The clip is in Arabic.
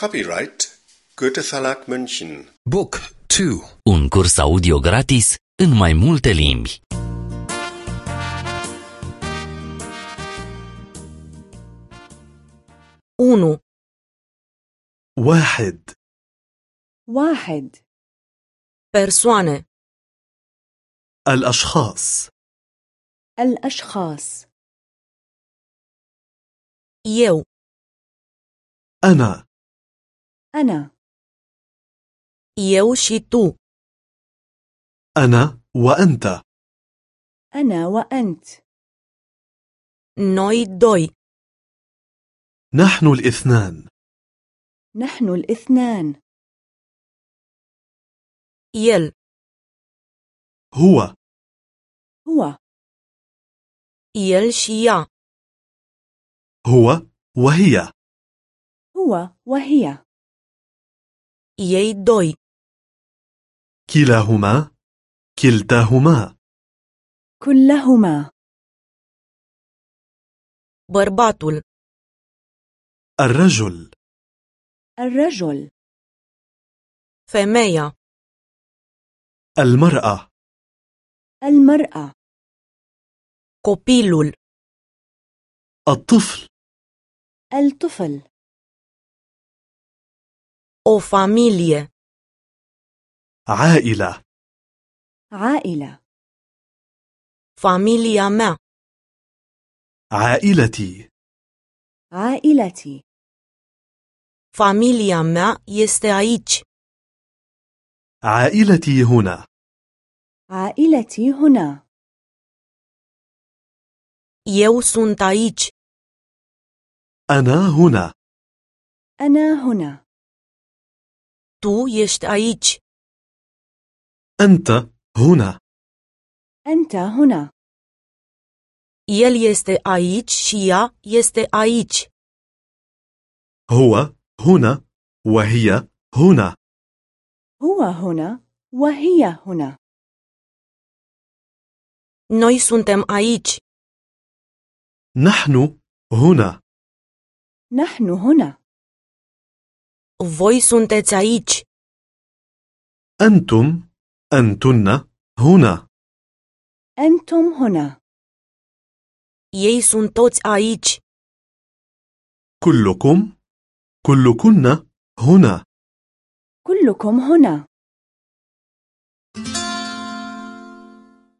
Copyright Goethe Verlag München. Book 2 Un curs audio gratis în mai multe limbi. unu, واحد واحد persoane, الأشخاص الأشخاص eu, أنا أنا. eu și tu, أنا وأنت. أنا وأنت. noi doi, نحن الاثنان. نحن الاثنان. el, هو. هو. el și ea, هو وهي. هو وهي. Ei doi, كلاهما كلتاهما. كلهما. bărbatul, الرجل. الرجل. femeia, المرأة. المرأة. copilul, الطفل. الطفل. O familie, عائلة. عائلة. Familia mea, عائلتي. عائلتي. Familia mea este aici, عائلتي هنا. عائلتي هنا. Eu sunt aici, أنا هنا. أنا هنا. Tu ești aici, أنت هنا. أنت هنا. El este aici și ea este aici, هو هنا وهي هنا. هو هنا وهي هنا. Noi suntem aici, نحن هنا. نحن هنا. Voi sunteți aici, أنتم أنتن هنا. أنتم هنا. Ei sunt toți aici, كلكم كلكن هنا. كلكم هنا.